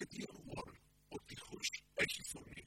Radio Wall, ο τείχος έχει φωνή.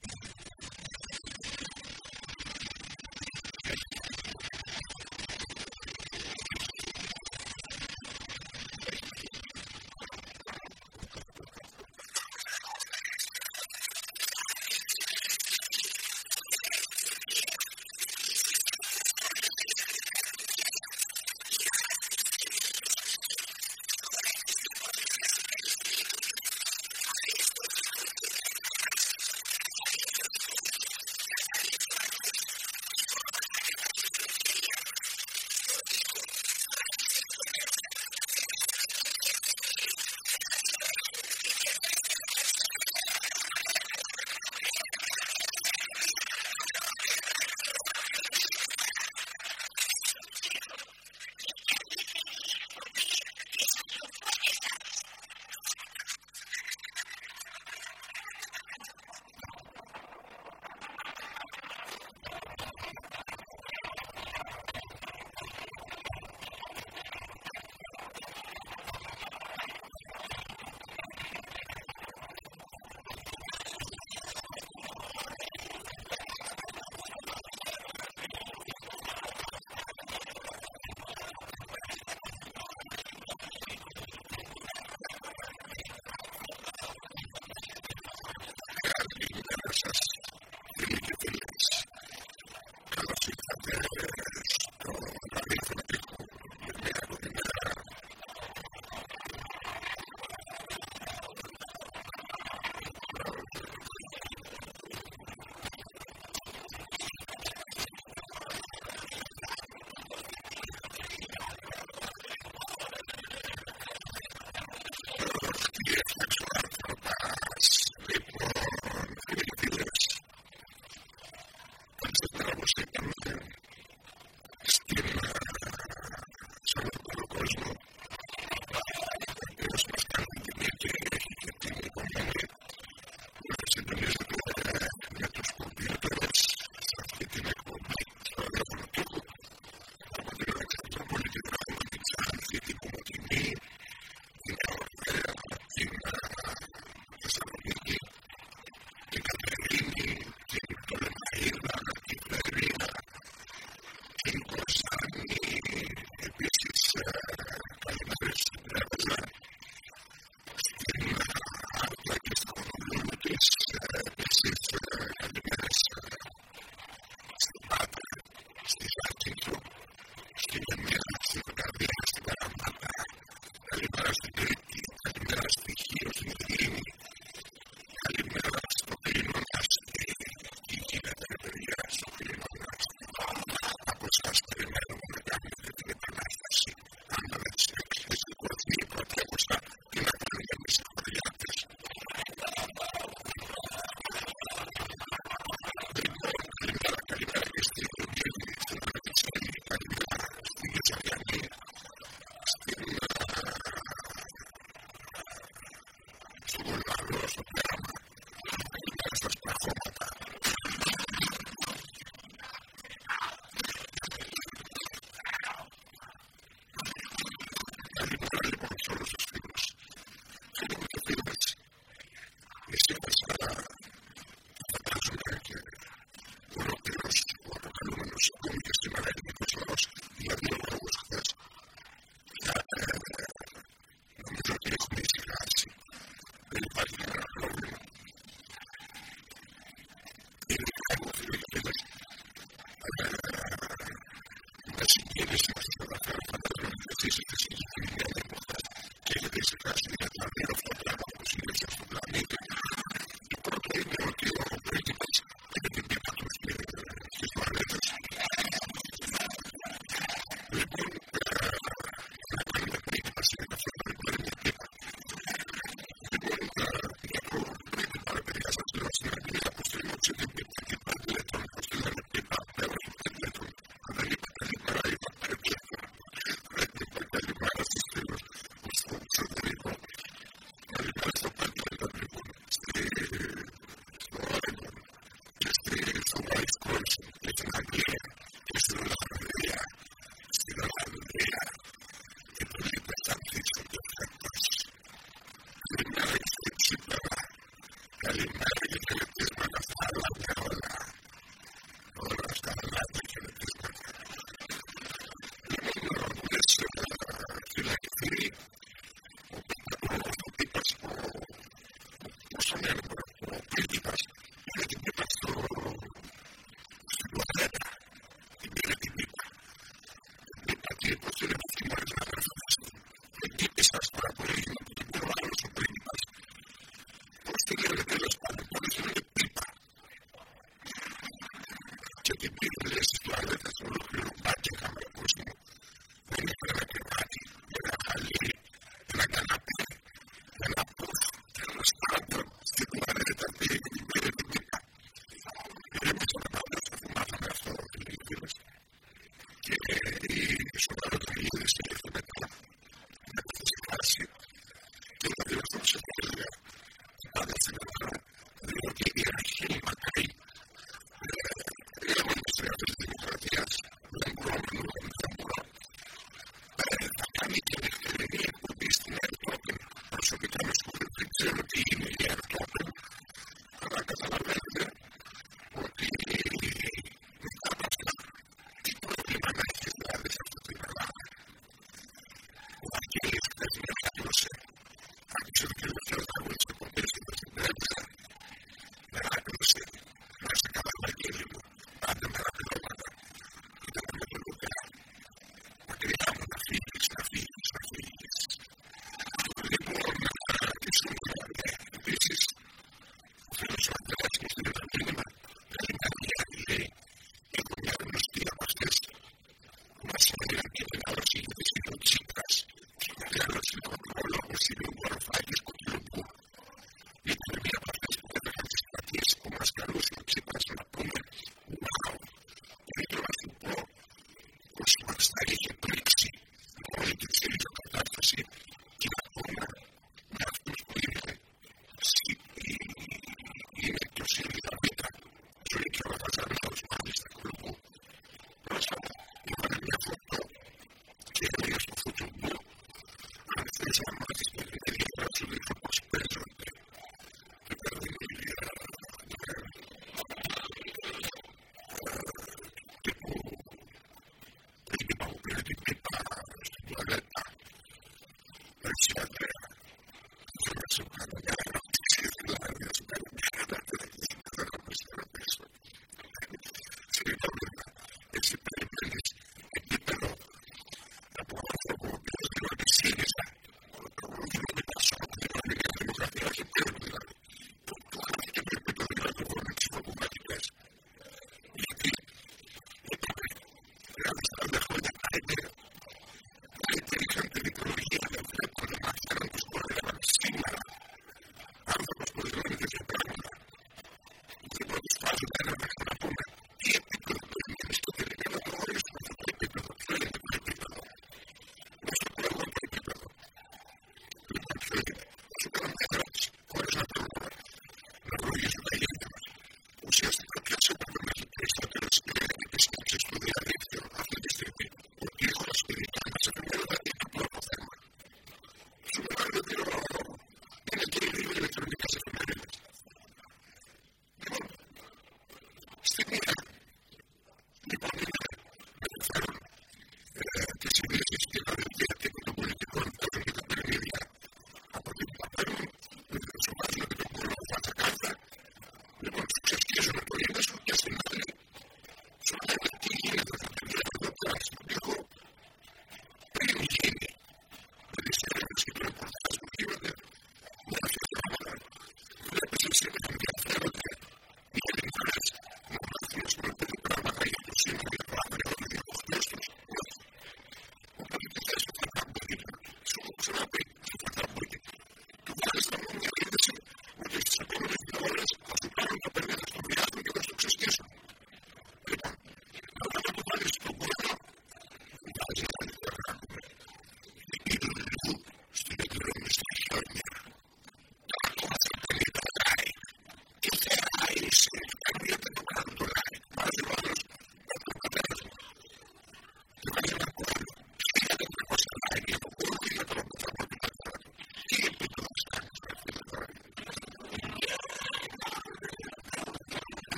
to the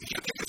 you can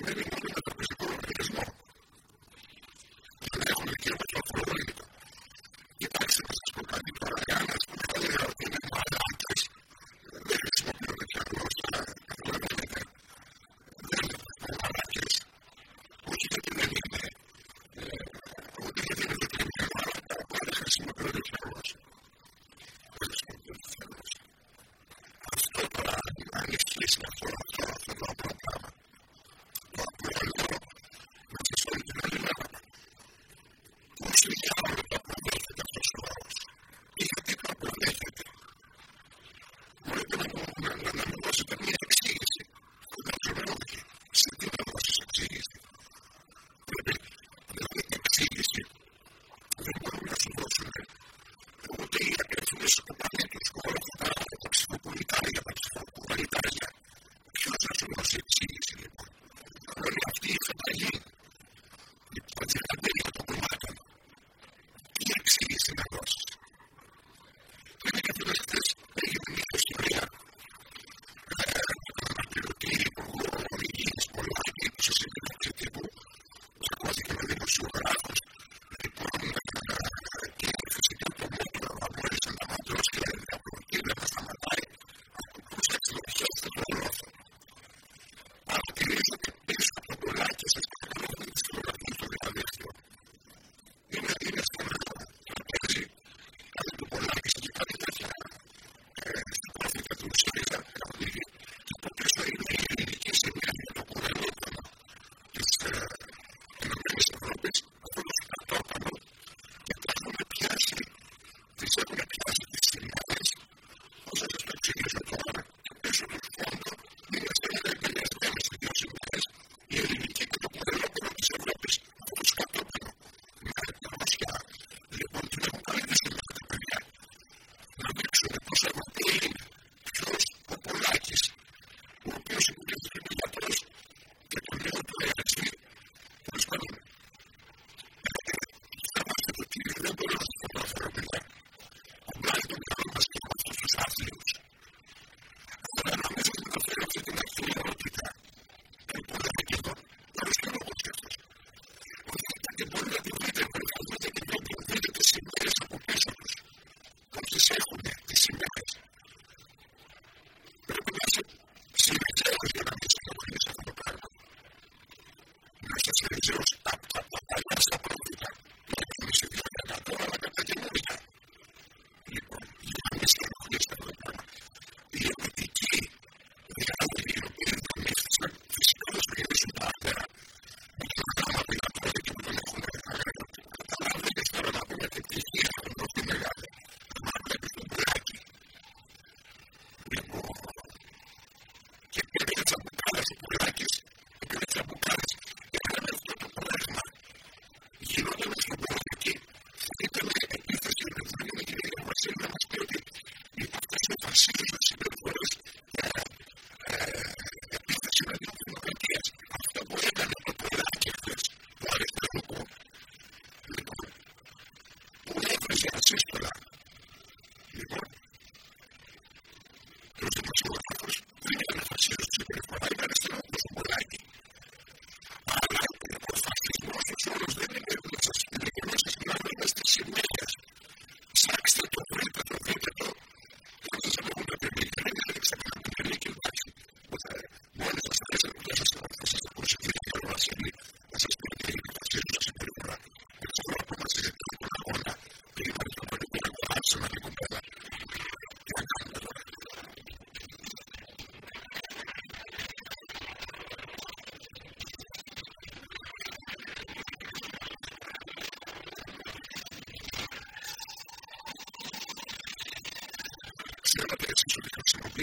which many Salsa, como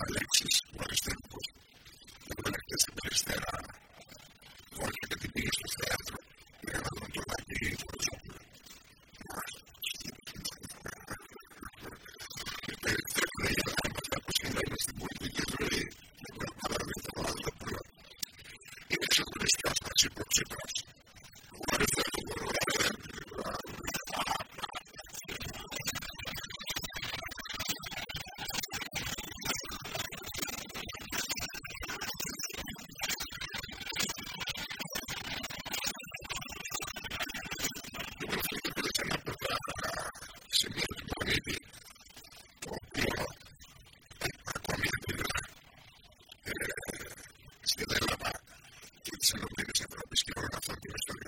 I Спасибо.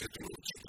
следует